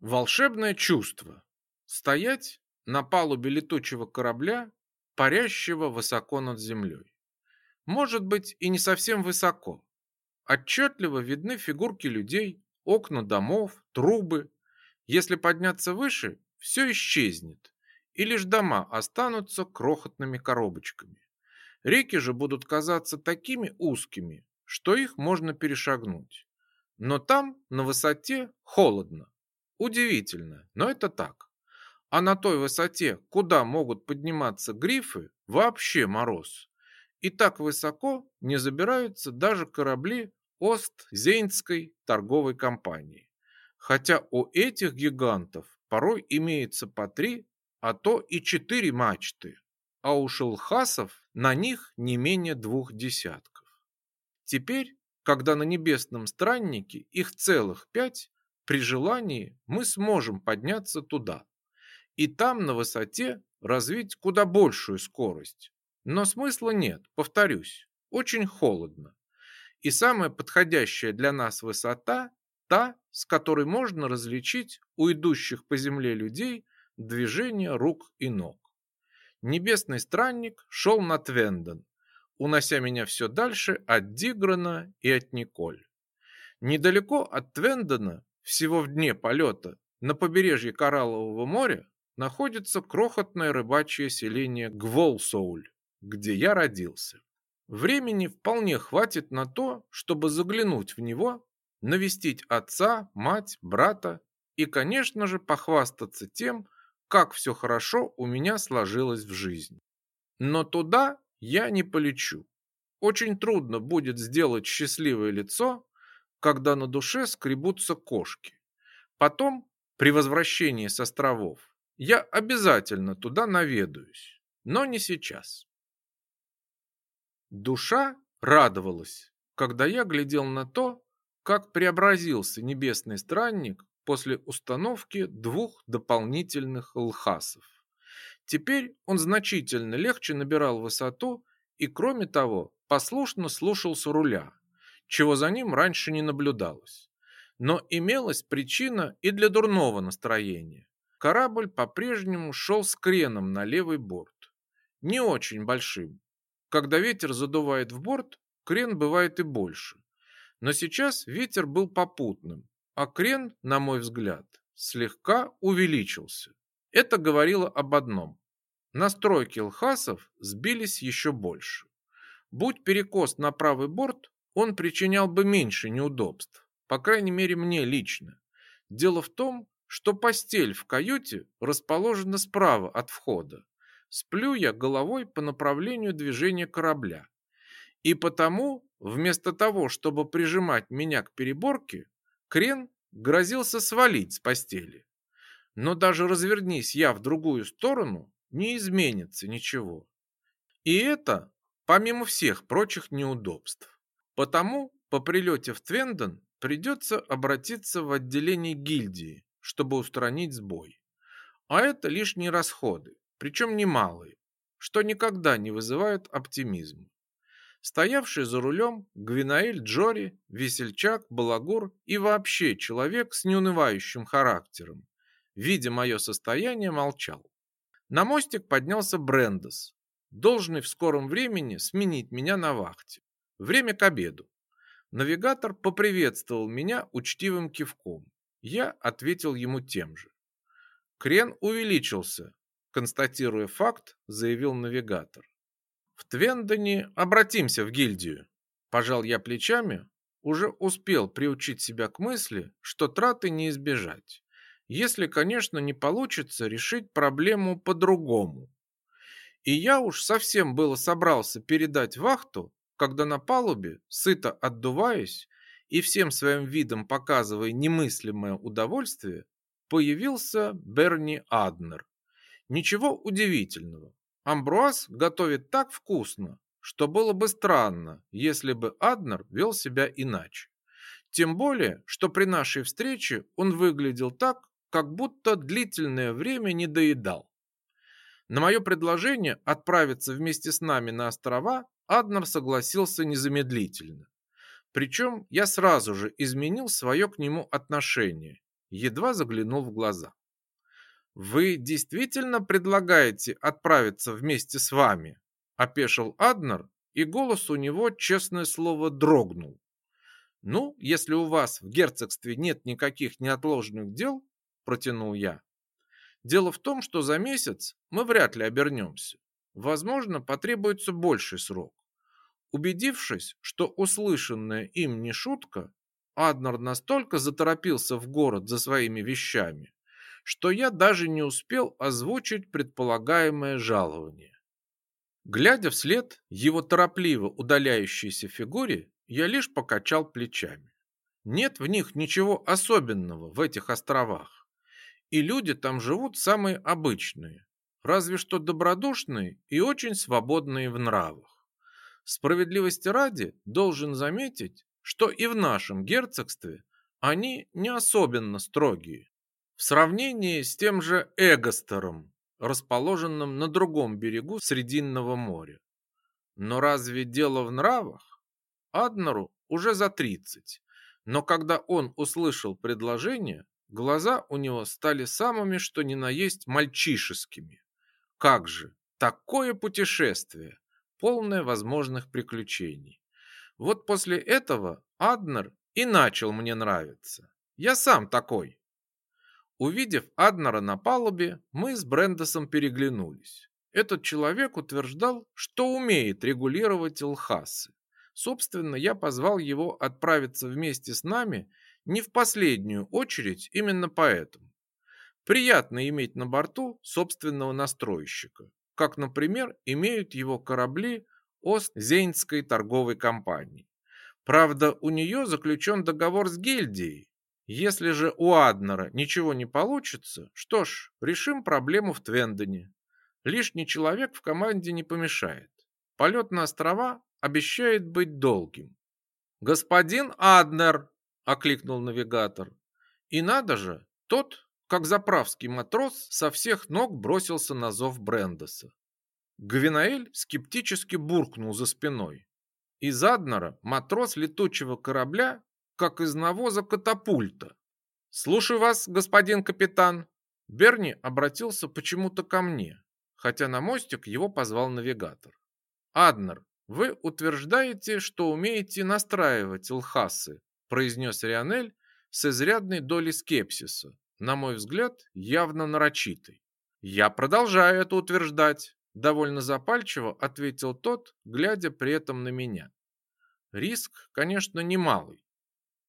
Волшебное чувство. Стоять на палубе летучего корабля, парящего высоко над землей. Может быть, и не совсем высоко. Отчетливо видны фигурки людей, окна домов, трубы. Если подняться выше, все исчезнет, и лишь дома останутся крохотными коробочками. Реки же будут казаться такими узкими, что их можно перешагнуть. Но там, на высоте, холодно. Удивительно, но это так. А на той высоте, куда могут подниматься грифы, вообще мороз. И так высоко не забираются даже корабли Ост-Зейнской торговой компании. Хотя у этих гигантов порой имеется по три, а то и четыре мачты, а у шелхасов на них не менее двух десятков. Теперь, когда на небесном страннике их целых пять, при желании мы сможем подняться туда и там на высоте развить куда большую скорость. Но смысла нет, повторюсь, очень холодно. И самая подходящая для нас высота – та, с которой можно различить у идущих по земле людей движение рук и ног. Небесный странник шел на Твенден, унося меня все дальше от Диграна и от Николь. Недалеко от Твендена всего в дне полета, на побережье Кораллового моря, находится крохотное рыбачье селение Гволсоуль, где я родился. Времени вполне хватит на то, чтобы заглянуть в него, навестить отца, мать, брата и, конечно же, похвастаться тем, как все хорошо у меня сложилось в жизни. Но туда я не полечу. Очень трудно будет сделать счастливое лицо, когда на душе скребутся кошки. Потом, при возвращении с островов, я обязательно туда наведаюсь, но не сейчас. Душа радовалась, когда я глядел на то, как преобразился небесный странник после установки двух дополнительных лхасов. Теперь он значительно легче набирал высоту и, кроме того, послушно слушался руля, чего за ним раньше не наблюдалось. Но имелась причина и для дурного настроения. Корабль по-прежнему шел с креном на левый борт. Не очень большим. Когда ветер задувает в борт, крен бывает и больше. Но сейчас ветер был попутным, а крен, на мой взгляд, слегка увеличился. Это говорило об одном. Настройки лхасов сбились еще больше. Будь перекос на правый борт, он причинял бы меньше неудобств, по крайней мере мне лично. Дело в том, что постель в каюте расположена справа от входа. Сплю я головой по направлению движения корабля. И потому, вместо того, чтобы прижимать меня к переборке, крен грозился свалить с постели. Но даже развернись я в другую сторону, не изменится ничего. И это помимо всех прочих неудобств. Потому по прилете в Твенден придется обратиться в отделение гильдии, чтобы устранить сбой. А это лишние расходы, причем немалые, что никогда не вызывают оптимизма. Стоявший за рулем Гвинаэль Джори, весельчак, балагур и вообще человек с неунывающим характером, видя мое состояние, молчал. На мостик поднялся Брендес, должный в скором времени сменить меня на вахте. Время к обеду. Навигатор поприветствовал меня учтивым кивком. Я ответил ему тем же. Крен увеличился, констатируя факт, заявил навигатор. В Твендоне обратимся в гильдию. Пожал я плечами, уже успел приучить себя к мысли, что траты не избежать. Если, конечно, не получится решить проблему по-другому. И я уж совсем было собрался передать вахту, когда на палубе, сыто отдуваясь и всем своим видом показывая немыслимое удовольствие, появился Берни Аднер. Ничего удивительного. Амбруаз готовит так вкусно, что было бы странно, если бы Аднер вел себя иначе. Тем более, что при нашей встрече он выглядел так, как будто длительное время не доедал. На мое предложение отправиться вместе с нами на острова Аднер согласился незамедлительно. Причем я сразу же изменил свое к нему отношение едва заглянул в глаза. «Вы действительно предлагаете отправиться вместе с вами?» – опешил Аднер, и голос у него, честное слово, дрогнул. «Ну, если у вас в герцогстве нет никаких неотложных дел, – протянул я. «Дело в том, что за месяц мы вряд ли обернемся. Возможно, потребуется больший срок. Убедившись, что услышанное им не шутка, Аднер настолько заторопился в город за своими вещами, что я даже не успел озвучить предполагаемое жалование. Глядя вслед его торопливо удаляющейся фигуре, я лишь покачал плечами. Нет в них ничего особенного в этих островах. И люди там живут самые обычные, разве что добродушные и очень свободные в нравах. Справедливости ради должен заметить, что и в нашем герцогстве они не особенно строгие. В сравнении с тем же Эгостером, расположенным на другом берегу Срединного моря. Но разве дело в нравах? Аднеру уже за 30, но когда он услышал предложение, глаза у него стали самыми что ни на есть мальчишескими. Как же, такое путешествие, полное возможных приключений. Вот после этого Аднер и начал мне нравиться. Я сам такой. Увидев Аднера на палубе, мы с Брендосом переглянулись. Этот человек утверждал, что умеет регулировать лхасы. Собственно, я позвал его отправиться вместе с нами не в последнюю очередь именно поэтому. Приятно иметь на борту собственного настройщика, как, например, имеют его корабли Ост-Зейнской торговой компании. Правда, у нее заключен договор с гильдией. Если же у Аднера ничего не получится, что ж, решим проблему в Твендоне. Лишний человек в команде не помешает. Полет на острова обещает быть долгим. «Господин Аднер!» – окликнул навигатор. И надо же, тот, как заправский матрос, со всех ног бросился на зов Брендеса. Гвинаэль скептически буркнул за спиной. Из Аднера матрос летучего корабля, как из навоза катапульта. «Слушаю вас, господин капитан!» Берни обратился почему-то ко мне, хотя на мостик его позвал навигатор. «Аднер, вы утверждаете, что умеете настраивать лхасы, произнес Рионель с изрядной долей скепсиса, на мой взгляд, явно нарочитой. Я продолжаю это утверждать, довольно запальчиво ответил тот, глядя при этом на меня. Риск, конечно, немалый.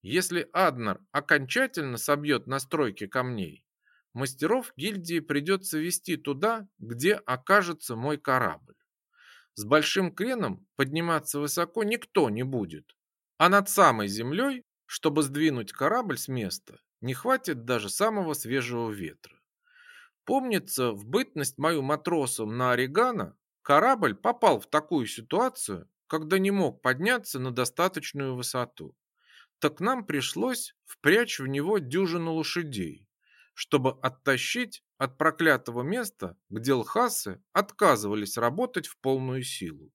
Если Аднер окончательно собьет настройки камней, мастеров гильдии придется вести туда, где окажется мой корабль. С большим креном подниматься высоко никто не будет. А над самой землей, чтобы сдвинуть корабль с места, не хватит даже самого свежего ветра. Помнится, в бытность мою матросом на Орегано корабль попал в такую ситуацию, когда не мог подняться на достаточную высоту. Так нам пришлось впрячь в него дюжину лошадей, чтобы оттащить от проклятого места, где лхасы отказывались работать в полную силу.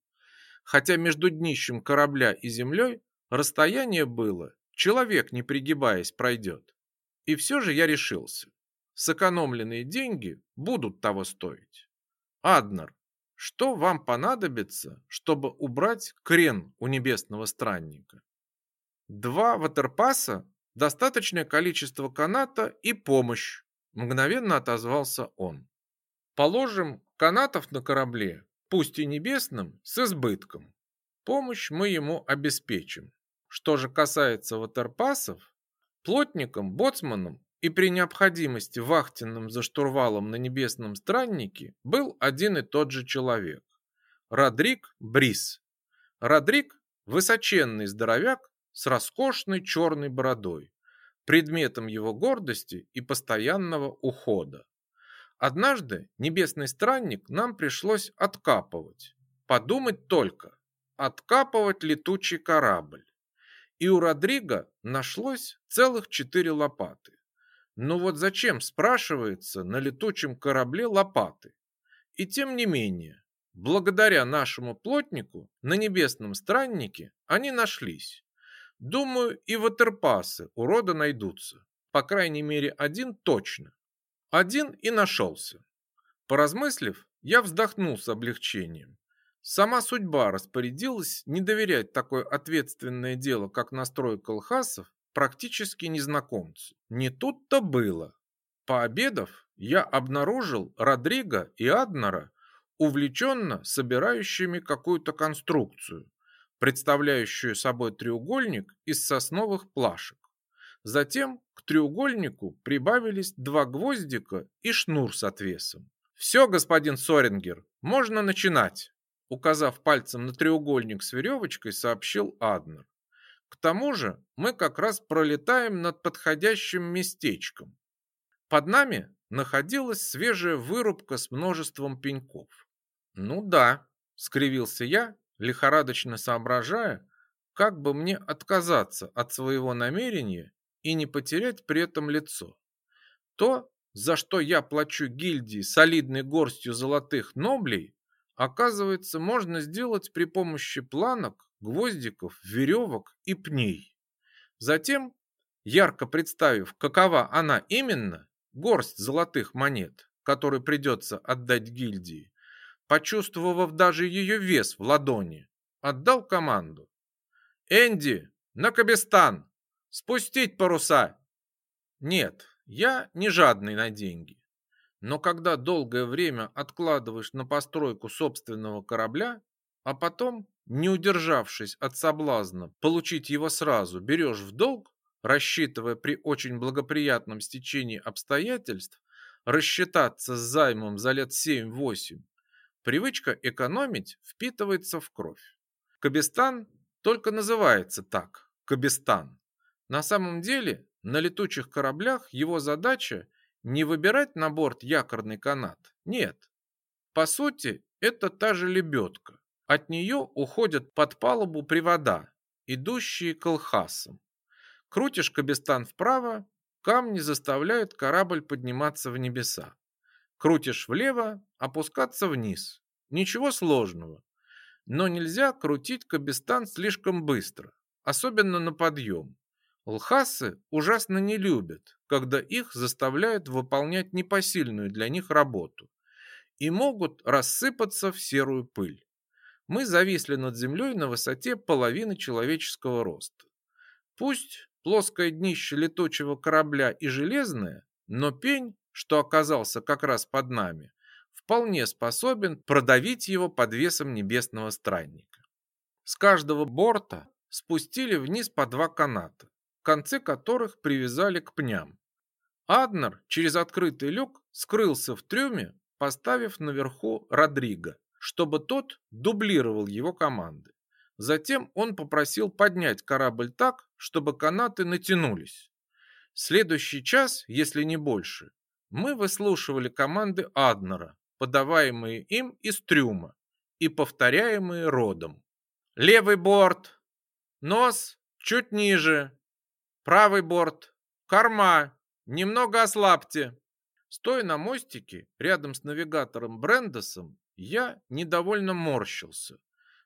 Хотя между днищем корабля и землей расстояние было, человек не пригибаясь пройдет. И все же я решился. Сэкономленные деньги будут того стоить. Аднер, что вам понадобится, чтобы убрать крен у небесного странника? Два ватерпаса, достаточное количество каната и помощь, Мгновенно отозвался он. Положим, канатов на корабле, пусть и небесном, с избытком. Помощь мы ему обеспечим. Что же касается ватерпасов, плотникам, боцманам и при необходимости вахтенным за штурвалом на небесном страннике был один и тот же человек. Родрик Брис. Родрик – высоченный здоровяк с роскошной черной бородой предметом его гордости и постоянного ухода. Однажды небесный странник нам пришлось откапывать. Подумать только, откапывать летучий корабль. И у Родриго нашлось целых четыре лопаты. Но вот зачем, спрашивается, на летучем корабле лопаты? И тем не менее, благодаря нашему плотнику на небесном страннике они нашлись. Думаю, и ватерпасы у рода найдутся. по крайней мере один точно. Один и нашелся. Поразмыслив, я вздохнул с облегчением. Сама судьба распорядилась не доверять такое ответственное дело, как настройка лхасов, практически незнакомцу. Не тут-то было. Пообедав, я обнаружил Родриго и Аднера увлеченно собирающими какую-то конструкцию, представляющую собой треугольник из сосновых плашек. Затем к треугольнику прибавились два гвоздика и шнур с отвесом. «Все, господин Сорингер, можно начинать», указав пальцем на треугольник с веревочкой, сообщил Аднер. К тому же мы как раз пролетаем над подходящим местечком. Под нами находилась свежая вырубка с множеством пеньков. Ну да, скривился я, лихорадочно соображая, как бы мне отказаться от своего намерения и не потерять при этом лицо. То, за что я плачу гильдии солидной горстью золотых ноблей, оказывается, можно сделать при помощи планок, гвоздиков, веревок и пней. Затем, ярко представив, какова она именно, горсть золотых монет, которые придется отдать гильдии, почувствовав даже ее вес в ладони, отдал команду. «Энди, на Кабестан! Спустить паруса!» Нет, я не жадный на деньги. Но когда долгое время откладываешь на постройку собственного корабля, а потом, не удержавшись от соблазна получить его сразу, берешь в долг, рассчитывая при очень благоприятном стечении обстоятельств рассчитаться с займом за лет 7-8, привычка экономить впитывается в кровь. Кабестан только называется так – Кабестан. На самом деле на летучих кораблях его задача не выбирать на борт якорный канат. Нет. По сути, это та же лебедка. От нее уходят под палубу привода, идущие к Алхасам. Крутишь кабестан вправо, камни заставляют корабль подниматься в небеса. Крутишь влево, опускаться вниз. Ничего сложного. Но нельзя крутить кабестан слишком быстро, особенно на подъем. Лхасы ужасно не любят, когда их заставляют выполнять непосильную для них работу и могут рассыпаться в серую пыль. Мы зависли над землей на высоте половины человеческого роста. Пусть плоское днище летучего корабля и железное, но пень, что оказался как раз под нами, вполне способен продавить его под весом небесного странника. С каждого борта спустили вниз по два каната концы которых привязали к пням. Аднер через открытый люк скрылся в трюме, поставив наверху Родриго, чтобы тот дублировал его команды. Затем он попросил поднять корабль так, чтобы канаты натянулись. Следующий час, если не больше, мы выслушивали команды Аднера, подаваемые им из трюма и повторяемые родом. Левый борт, нос чуть ниже, Правый борт. Корма. Немного ослабьте. Стоя на мостике рядом с навигатором Брендесом, я недовольно морщился.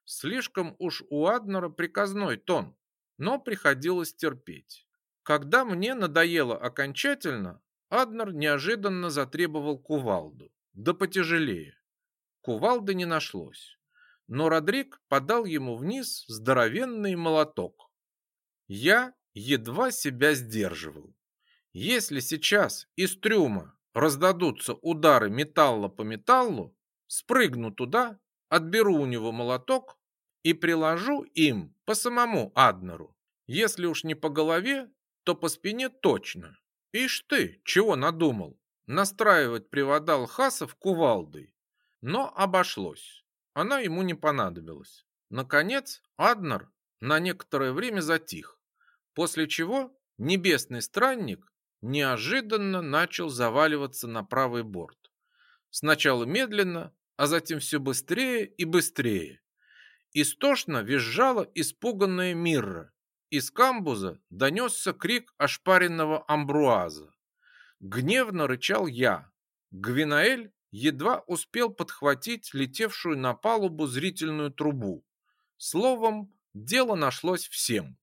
Слишком уж у Аднера приказной тон, но приходилось терпеть. Когда мне надоело окончательно, Аднер неожиданно затребовал кувалду, да потяжелее. Кувалды не нашлось, но Родрик подал ему вниз здоровенный молоток. Я едва себя сдерживал. Если сейчас из трюма раздадутся удары металла по металлу, спрыгну туда, отберу у него молоток и приложу им по самому Аднеру. Если уж не по голове, то по спине точно. Ишь ты, чего надумал? Настраивать привода Лхасов кувалдой. Но обошлось. Она ему не понадобилась. Наконец, Аднер на некоторое время затих после чего небесный странник неожиданно начал заваливаться на правый борт. Сначала медленно, а затем все быстрее и быстрее. Истошно визжала испуганная Мирра. Из камбуза донесся крик ошпаренного амбруаза. Гневно рычал я. Гвинаэль едва успел подхватить летевшую на палубу зрительную трубу. Словом, дело нашлось всем.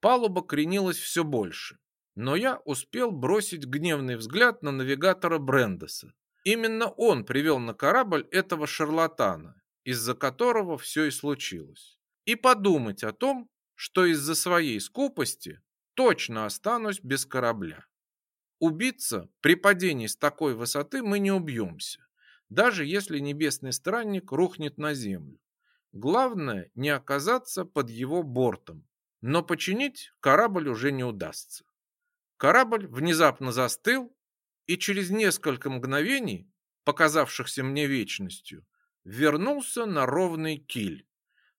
Палуба кренилась все больше. но я успел бросить гневный взгляд на навигатора Брендеса. Именно он привел на корабль этого шарлатана, из-за которого все и случилось. И подумать о том, что из-за своей скупости точно останусь без корабля. Убиться при падении с такой высоты мы не убьемся, даже если небесный странник рухнет на землю. Главное не оказаться под его бортом, но починить корабль уже не удастся. Корабль внезапно застыл, и через несколько мгновений, показавшихся мне вечностью, вернулся на ровный киль.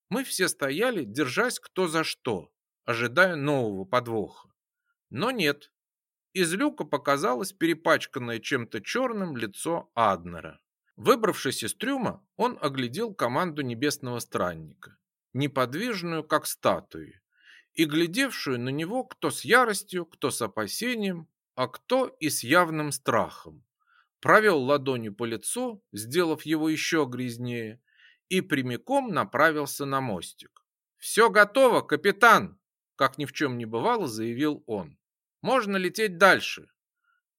Мы все стояли, держась кто за что, ожидая нового подвоха. Но нет. Из люка показалось перепачканное чем-то черным лицо Аднера. Выбравшись из трюма, он оглядел команду небесного странника, неподвижную, как статуи, и глядевшую на него кто с яростью, кто с опасением, а кто и с явным страхом. Провел ладонью по лицу, сделав его еще грязнее, и прямиком направился на мостик. «Все готово, капитан!» Как ни в чем не бывало, заявил он. «Можно лететь дальше».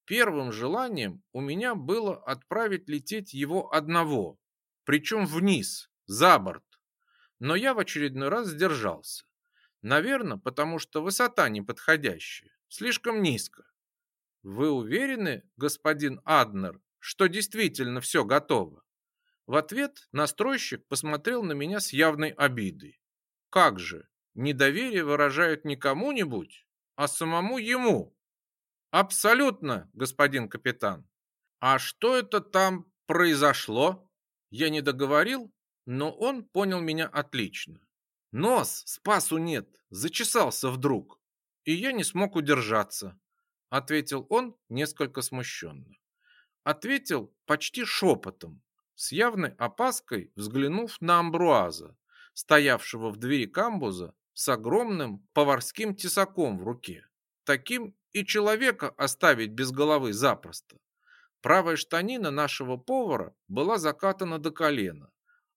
Первым желанием у меня было отправить лететь его одного, причем вниз, за борт. Но я в очередной раз сдержался. Наверное, потому что высота неподходящая, слишком низко. Вы уверены, господин Аднер, что действительно все готово? В ответ настройщик посмотрел на меня с явной обидой. Как же, недоверие выражают не кому-нибудь, а самому ему. Абсолютно, господин капитан. А что это там произошло? Я не договорил, но он понял меня отлично. Нос спасу нет, зачесался вдруг, и я не смог удержаться ответил он несколько смущенно. Ответил почти шепотом, с явной опаской взглянув на Амбруаза, стоявшего в двери камбуза с огромным поварским тесаком в руке. Таким и человека оставить без головы запросто. Правая штанина нашего повара была закатана до колена,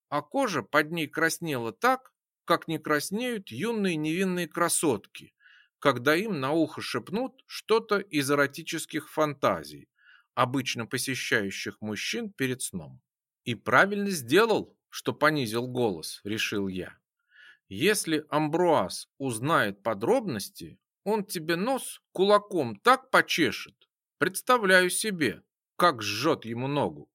а кожа под ней краснела так, как не краснеют юные невинные красотки, когда им на ухо шепнут что-то из эротических фантазий, обычно посещающих мужчин перед сном. И правильно сделал, что понизил голос, решил я. Если Амбруаз узнает подробности, он тебе нос кулаком так почешет. Представляю себе, как сжет ему ногу.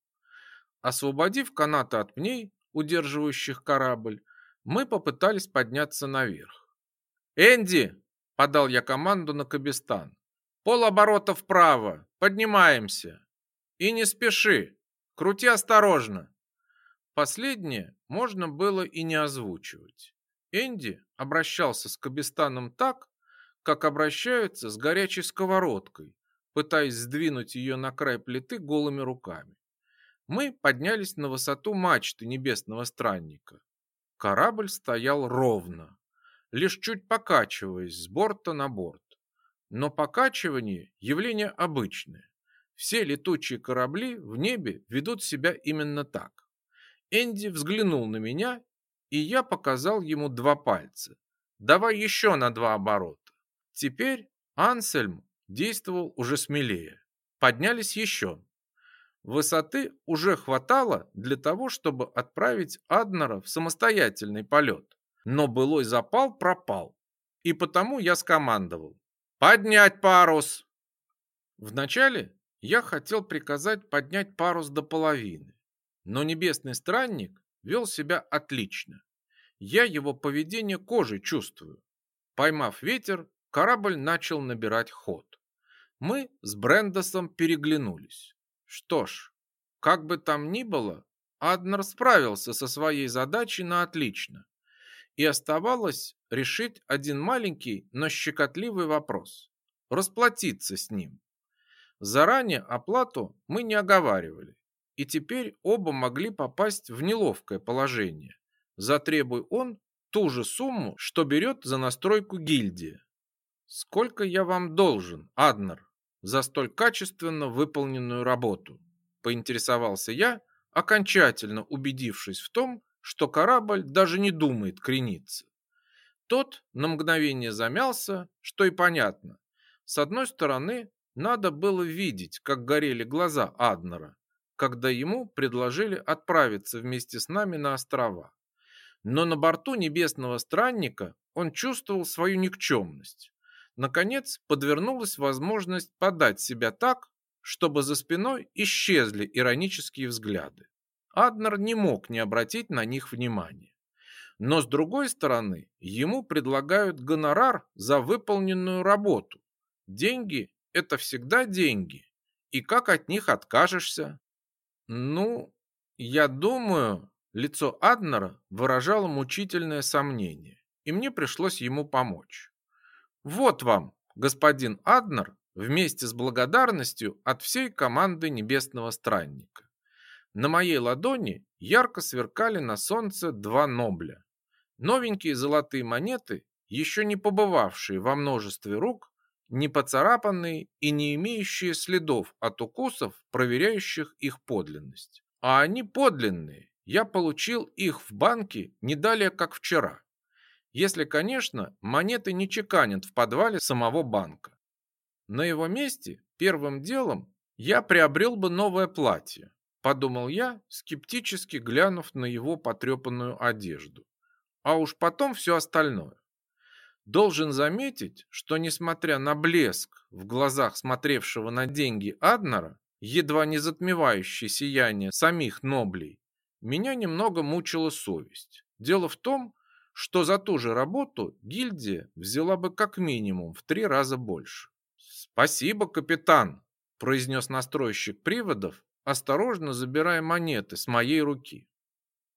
Освободив канаты от пней, удерживающих корабль, мы попытались подняться наверх. «Энди!» Подал я команду на Кабистан. Пол оборота вправо. Поднимаемся. И не спеши. Крути осторожно. Последнее можно было и не озвучивать. Энди обращался с Кабистаном так, как обращаются с горячей сковородкой, пытаясь сдвинуть ее на край плиты голыми руками. Мы поднялись на высоту мачты небесного странника. Корабль стоял ровно, лишь чуть покачиваясь с борта на борт. Но покачивание – явление обычное. Все летучие корабли в небе ведут себя именно так. Энди взглянул на меня, и я показал ему два пальца. Давай еще на два оборота. Теперь Ансельм действовал уже смелее. Поднялись еще. Высоты уже хватало для того, чтобы отправить Аднера в самостоятельный полет но былой запал пропал, и потому я скомандовал «Поднять парус!». Вначале я хотел приказать поднять парус до половины, но небесный странник вел себя отлично. Я его поведение кожей чувствую. Поймав ветер, корабль начал набирать ход. Мы с Брендосом переглянулись. Что ж, как бы там ни было, Аднер справился со своей задачей на отлично и оставалось решить один маленький, но щекотливый вопрос – расплатиться с ним. Заранее оплату мы не оговаривали, и теперь оба могли попасть в неловкое положение. Затребуй он ту же сумму, что берет за настройку гильдии. Сколько я вам должен, Аднер, за столь качественно выполненную работу? Поинтересовался я, окончательно убедившись в том, что корабль даже не думает крениться. Тот на мгновение замялся, что и понятно. С одной стороны, надо было видеть, как горели глаза Аднера, когда ему предложили отправиться вместе с нами на острова. Но на борту небесного странника он чувствовал свою никчемность. Наконец, подвернулась возможность подать себя так, чтобы за спиной исчезли иронические взгляды. Аднер не мог не обратить на них внимания. Но с другой стороны, ему предлагают гонорар за выполненную работу. Деньги – это всегда деньги. И как от них откажешься? Ну, я думаю, лицо Аднера выражало мучительное сомнение, и мне пришлось ему помочь. Вот вам, господин Аднер, вместе с благодарностью от всей команды Небесного Странника. На моей ладони ярко сверкали на солнце два нобля. Новенькие золотые монеты, еще не побывавшие во множестве рук, не поцарапанные и не имеющие следов от укусов, проверяющих их подлинность. А они подлинные. Я получил их в банке не далее, как вчера. Если, конечно, монеты не чеканят в подвале самого банка. На его месте первым делом я приобрел бы новое платье, подумал я, скептически глянув на его потрепанную одежду. А уж потом все остальное. Должен заметить, что несмотря на блеск в глазах смотревшего на деньги Аднера, едва не затмевающий сияние самих Ноблей, меня немного мучила совесть. Дело в том, что за ту же работу гильдия взяла бы как минимум в три раза больше. «Спасибо, капитан», – произнес настройщик приводов, осторожно забирая монеты с моей руки.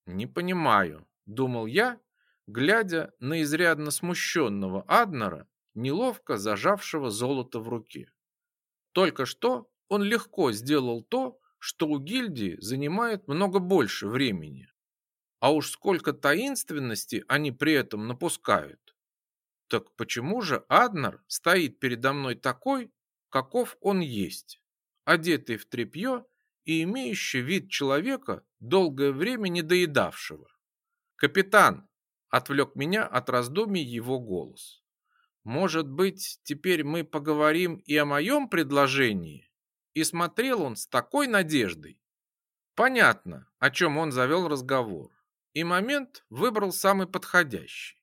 «Не понимаю», – думал я, глядя на изрядно смущенного Аднера, неловко зажавшего золото в руке. Только что он легко сделал то, что у гильдии занимает много больше времени. А уж сколько таинственности они при этом напускают. Так почему же Аднер стоит передо мной такой, каков он есть, одетый в тряпье и имеющий вид человека, долгое время не доедавшего? «Капитан!» – отвлек меня от раздумий его голос. «Может быть, теперь мы поговорим и о моем предложении?» И смотрел он с такой надеждой. Понятно, о чем он завел разговор. И момент выбрал самый подходящий.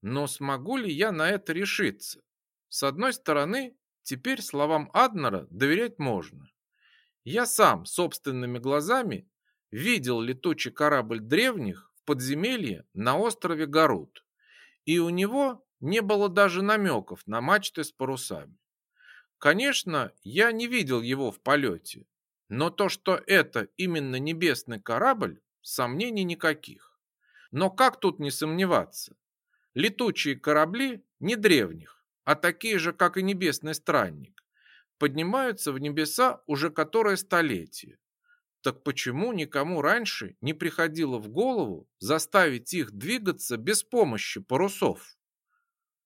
Но смогу ли я на это решиться? С одной стороны, теперь словам Аднера доверять можно. Я сам собственными глазами видел летучий корабль древних в подземелье на острове Гарут. И у него не было даже намеков на мачты с парусами. Конечно, я не видел его в полете, но то, что это именно небесный корабль, сомнений никаких. Но как тут не сомневаться? Летучие корабли не древних, а такие же, как и небесный странник, поднимаются в небеса уже которое столетие. Так почему никому раньше не приходило в голову заставить их двигаться без помощи парусов?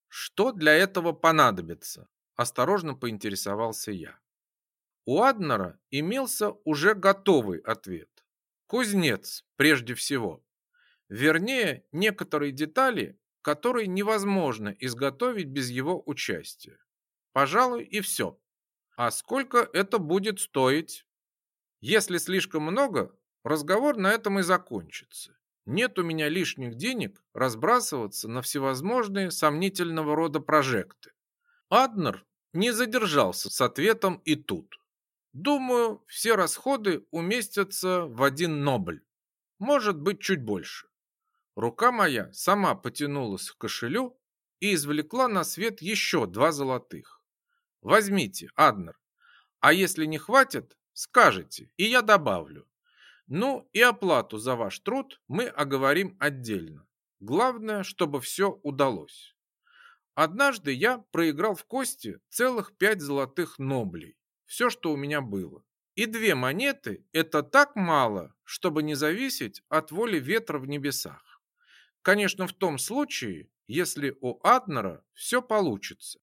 Что для этого понадобится? Осторожно поинтересовался я. У Аднера имелся уже готовый ответ. Кузнец, прежде всего. Вернее, некоторые детали который невозможно изготовить без его участия. Пожалуй, и все. А сколько это будет стоить? Если слишком много, разговор на этом и закончится. Нет у меня лишних денег разбрасываться на всевозможные сомнительного рода прожекты. Аднер не задержался с ответом и тут. Думаю, все расходы уместятся в один нобль. Может быть, чуть больше. Рука моя сама потянулась к кошелю и извлекла на свет еще два золотых. Возьмите, Аднер. А если не хватит, скажете, и я добавлю. Ну и оплату за ваш труд мы оговорим отдельно. Главное, чтобы все удалось. Однажды я проиграл в кости целых пять золотых ноблей. Все, что у меня было. И две монеты – это так мало, чтобы не зависеть от воли ветра в небесах. Конечно, в том случае, если у Аднера все получится.